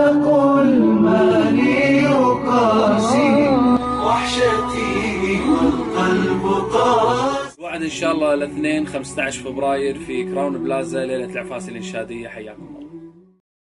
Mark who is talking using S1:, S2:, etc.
S1: أرزاق المال يقاسي وحشتي والقلب قاسي
S2: وعد إن شاء الله الاثنين 15 فبراير في كراون بلازا ليلة العفاس الإنشادية. حياكم الله.